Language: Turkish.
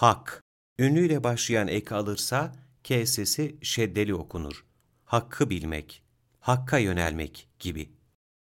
hak. Ünlüyle başlayan ek alırsa K sesi şeddeli okunur. Hakkı bilmek, hakka yönelmek gibi.